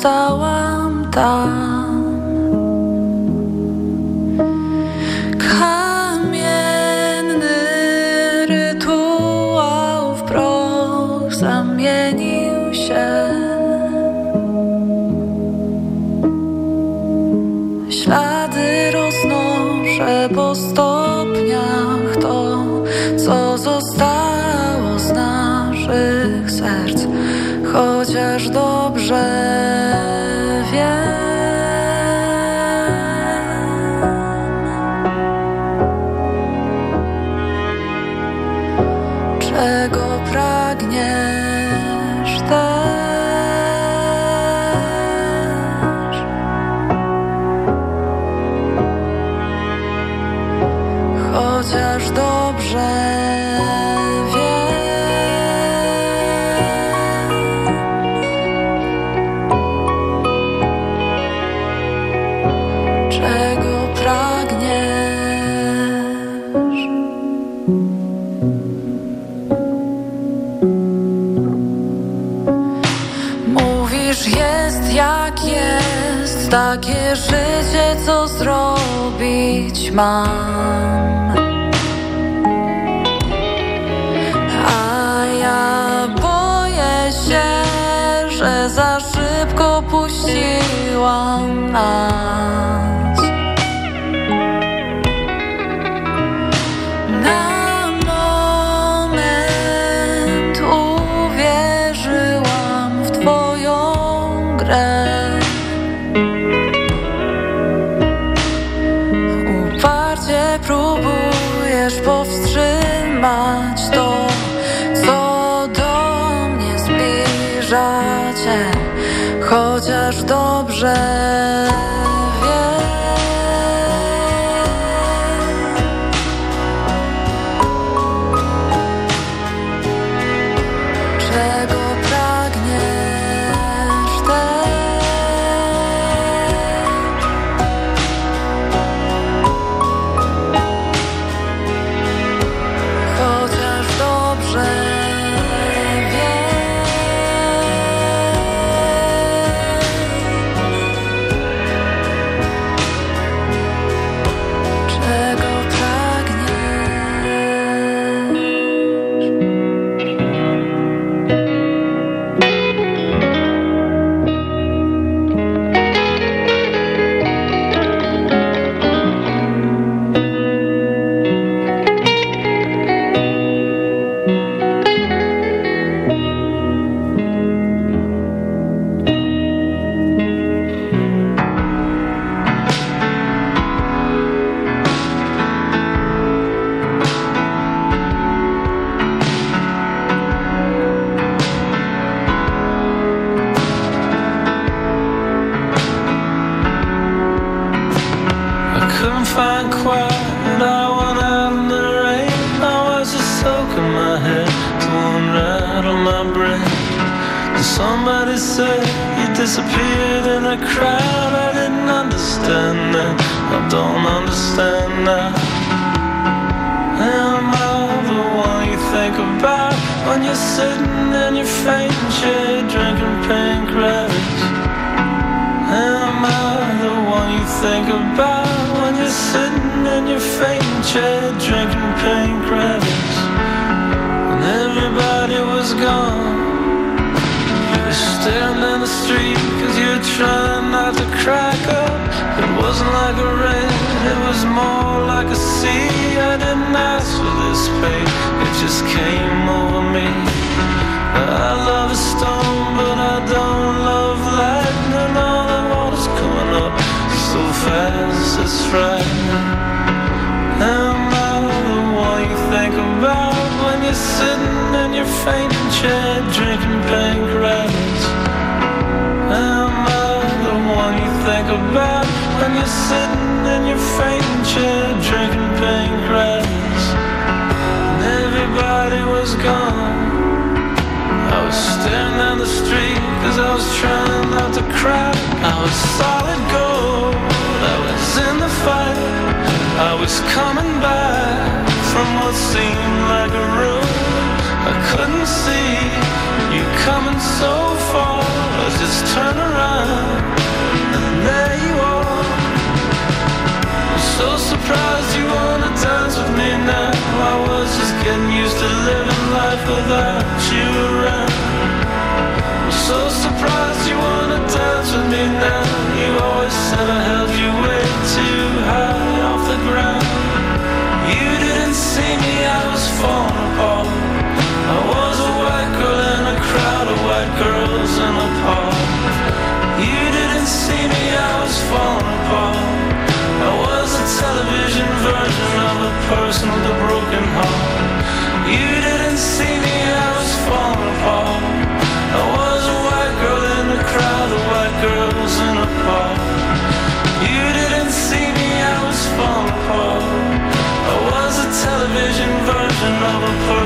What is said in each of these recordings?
została. mam. A ja boję się, że za szybko puściłam nas. find quiet. I went out in the rain. I was just soaking my head. Doing right on my brain. Somebody say you disappeared in a crowd. I didn't understand that. I don't understand now. Am I the one you think about when you're sitting in your faint chair drinking pink? Am I the one you think about when you're sitting in your fainting chair drinking pain credits? And everybody was gone. You're staring in the street cause you're trying not to crack up. It wasn't like a rain, it was more like a sea. I didn't ask for this pain, it just came over me. I love a stone, but I don't love life so fast, it's frightening. Am I the one you think about when you're sitting in your fainting chair drinking pink? Am I the one you think about when you're sitting in your fainting chair drinking pink? And everybody was gone. I was staring down the street. Cause I was trying not to cry. I was solid gold. I was in the fight. I was coming back From what seemed like a road I couldn't see You coming so far. I just turned around And there you are. I'm so surprised you wanna dance with me now. I was just getting used to living life without you.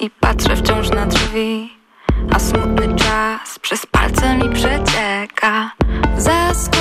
I patrzę wciąż na drzwi A smutny czas przez palce mi przecieka. Zaskoczony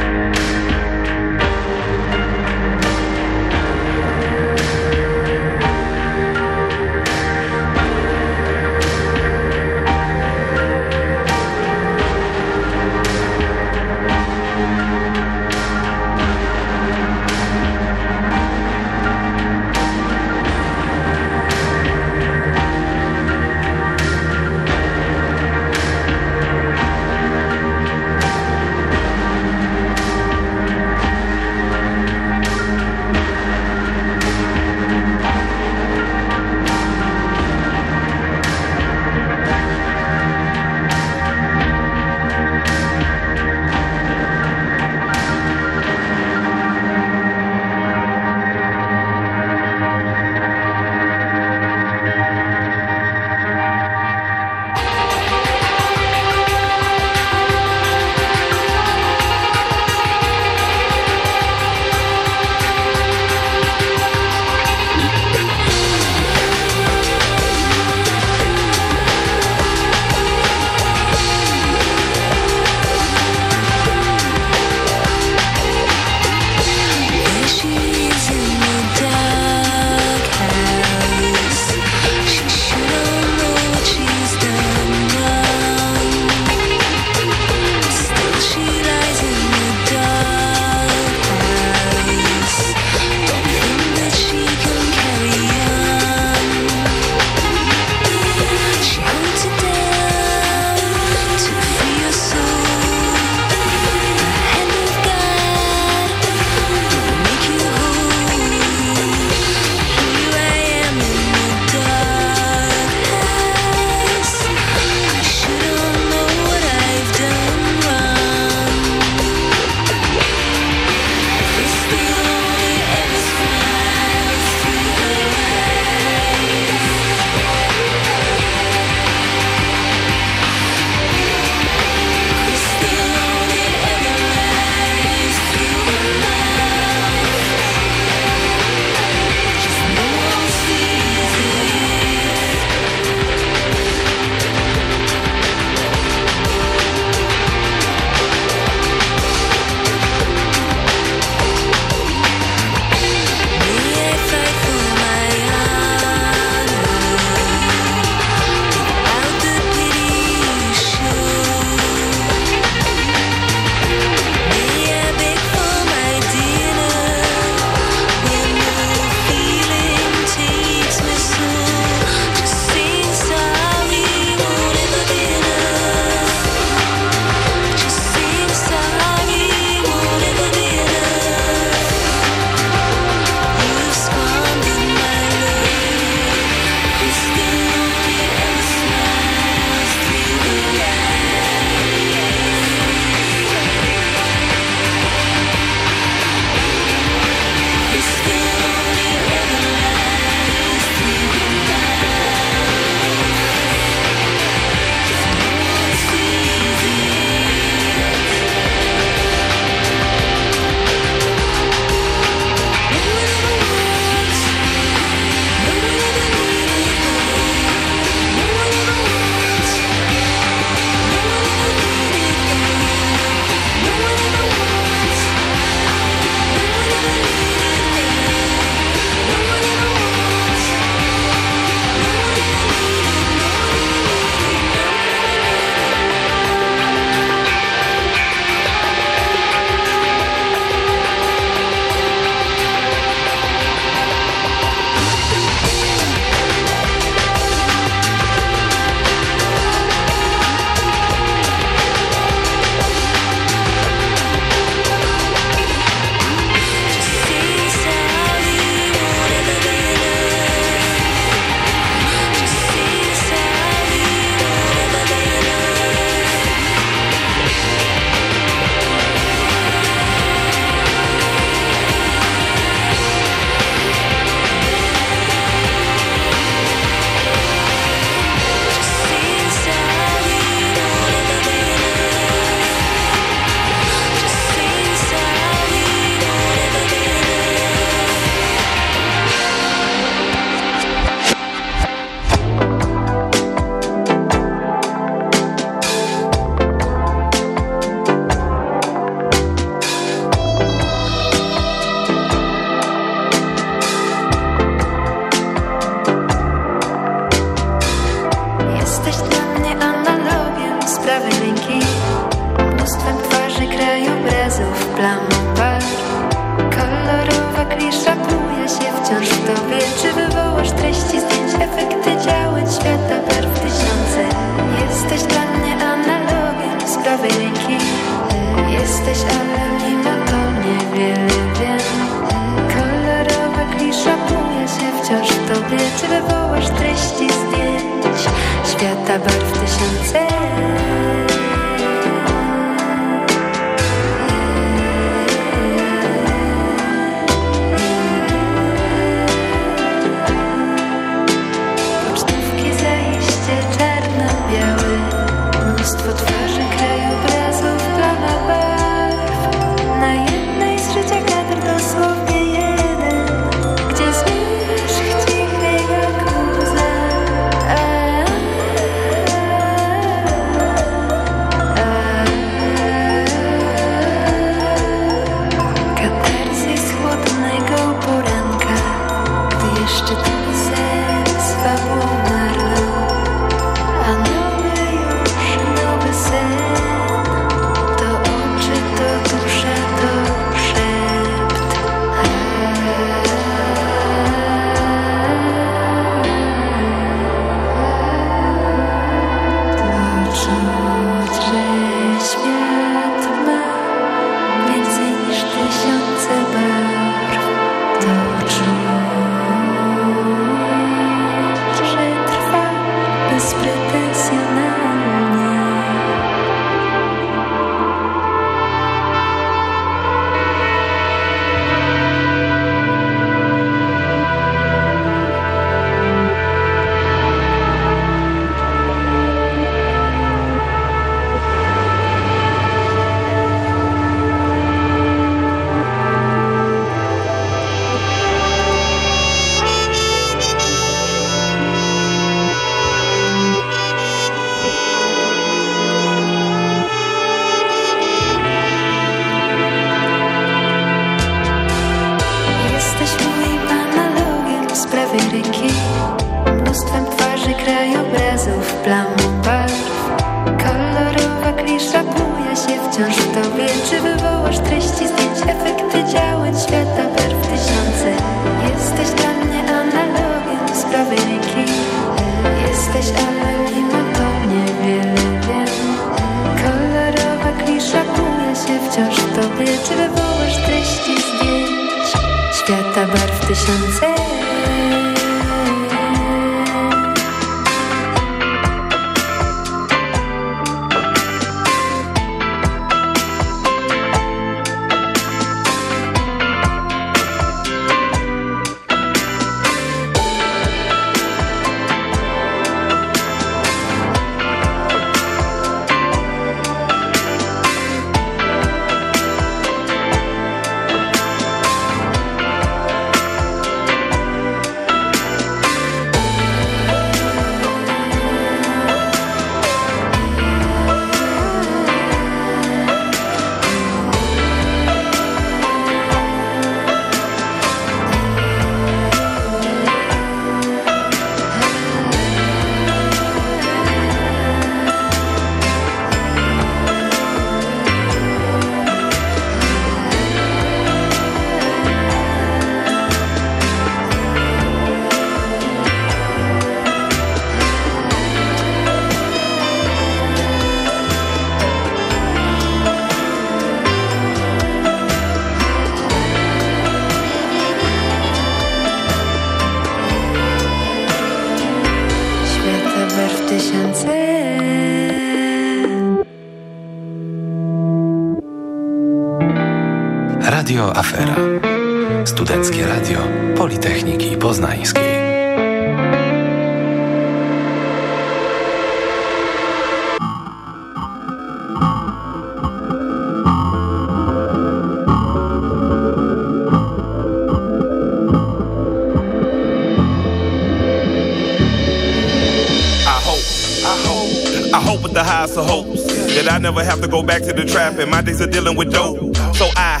back to the trap, and my days are dealing with dope. So I,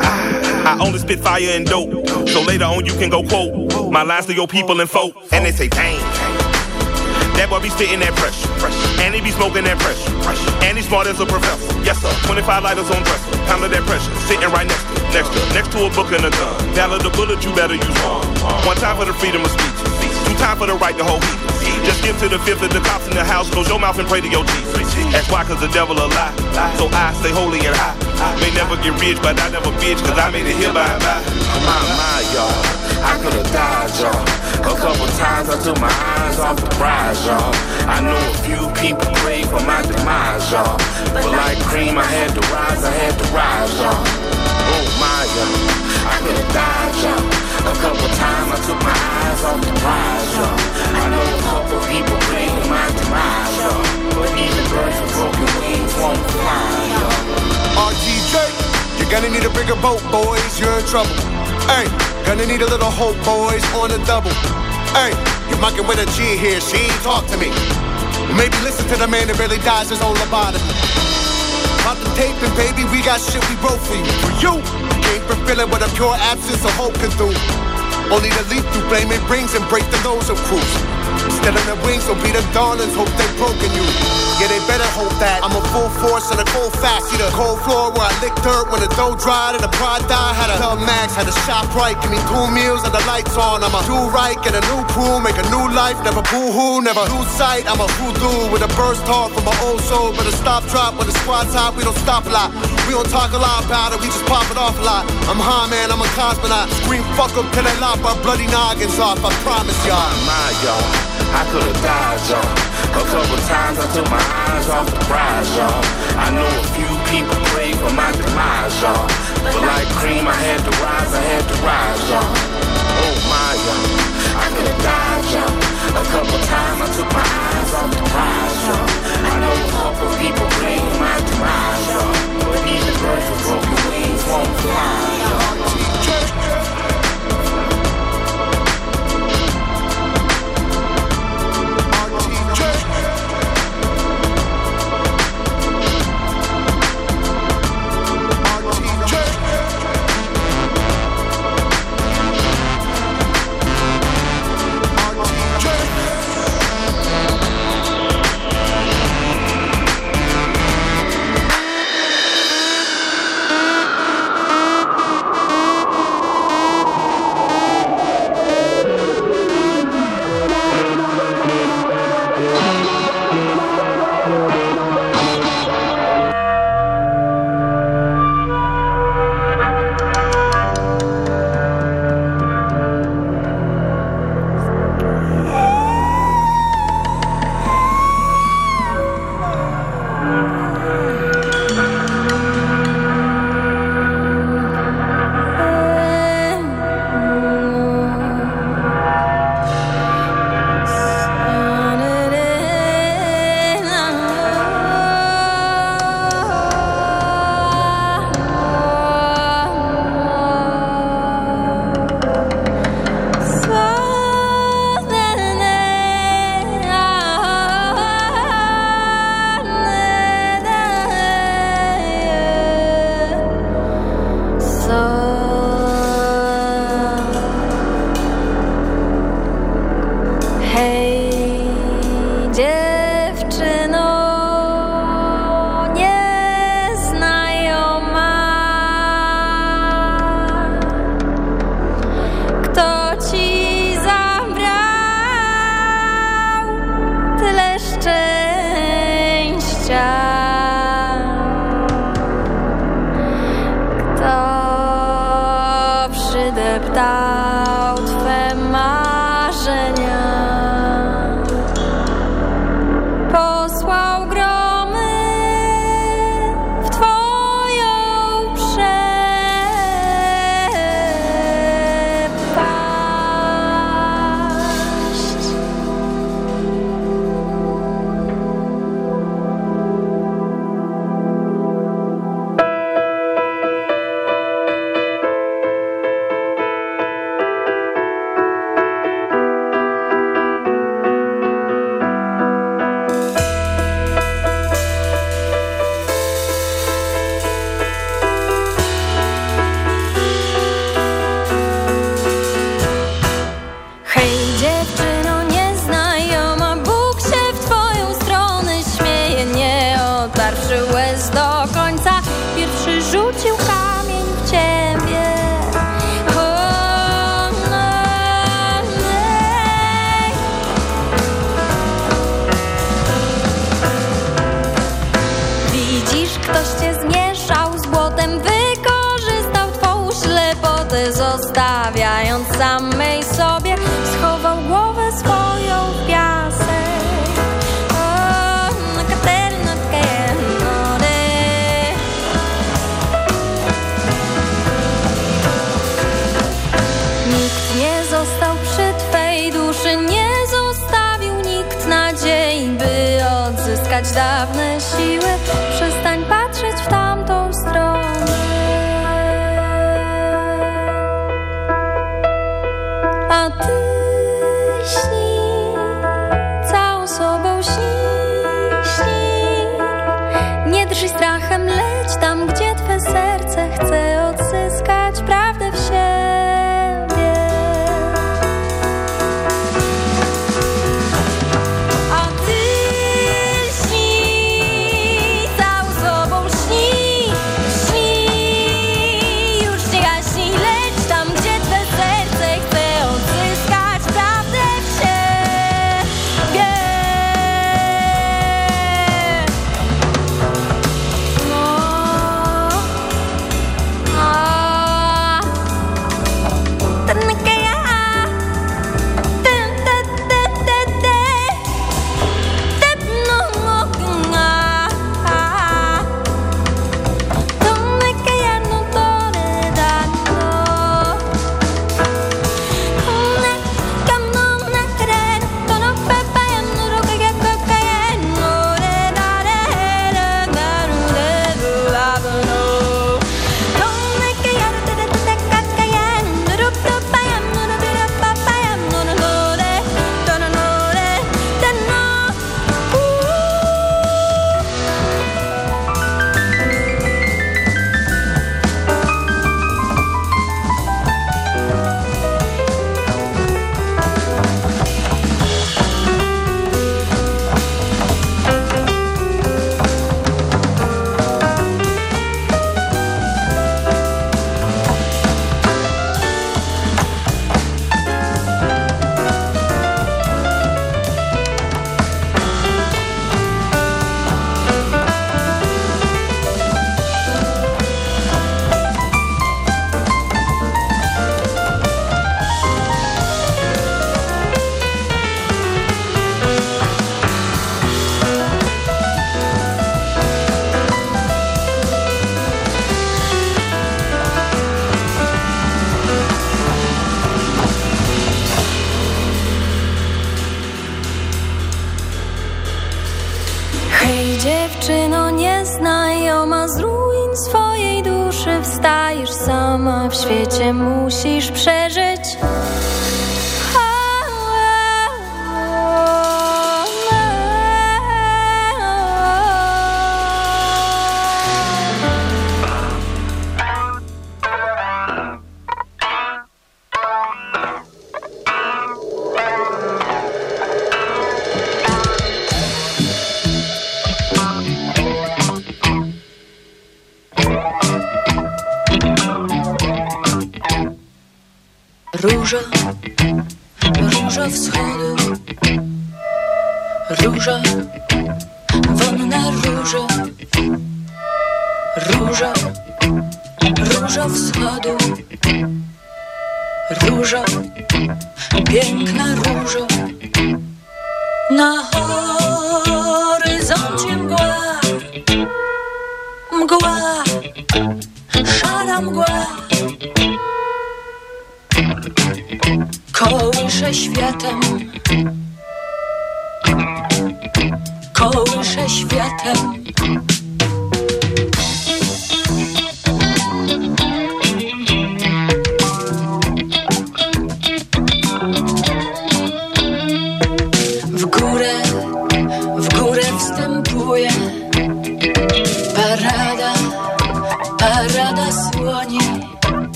I, I only spit fire and dope. So later on, you can go quote my lines to your people and folk. And they say, dang, that boy be spitting that pressure. And he be smoking that pressure. And he smart as a professor. Yes, sir. 25 lighters on dresser. Pound of that pressure. Sitting right next to, next to, next to a book and a gun. Valid the bullet, you better use one. One time for the freedom of speech. For the right to hold heat. Just give to the fifth of the cops in the house. Close your mouth and pray to your Jesus. That's why, cause the devil a lie. So I stay holy and high. May never get rich, but I never bitch, cause I made it here by by. My, my, y'all. I could've died, y'all. A couple times I took my eyes off the prize, y'all. I know a few people pray for my demise, y'all. But like cream, I had to rise, I had to rise, y'all. Oh my, y'all. I could've died, y'all. A couple times I took my eyes off the prize, y'all. I know a couple people pray for my demise, y'all. But even birds with broken wings won't fly, y'all. RTJ, you're gonna need a bigger boat, boys. You're in trouble. Hey, gonna need a little hope, boys, on the double. Hey, you're mucking with a G here, she ain't talk to me. Maybe listen to the man that really dies his own lobotomy. About the taping, baby, we got shit we wrote for you. For you, ain't feeling what a pure absence of hope can do. Only the leap through flaming rings and break the nose of crews. Still on the wings, don't be the darlings, hope they broken you. Yeah, they better hope that I'm a full force and a cold fact. See the cold floor where I lick dirt when the dough dried and the pride died. Had a tell max, had a shop right, give me two meals and the lights on. I'm a do right, get a new crew, make a new life, never boo hoo, never lose sight. I'm a voodoo with a burst talk from my old soul, but a stop drop when the squad's hot, we don't stop a lot. We don't talk a lot about it, we just pop it off a lot. I'm high man, I'm a cosmonaut. Scream fuck up till they lop our bloody noggins off, I promise y'all. My, y'all. I could've died, y'all. A couple times I took my eyes off the prize, y'all. I know a few people pray for my demise, y'all. But like cream, I had to rise, I had to rise, y'all. Oh my, y'all. I could've died, y'all. A couple times I took my eyes off the prize, y'all. I know a couple people pray for my demise, y'all. But even birds with broken wings won't fly, y'all.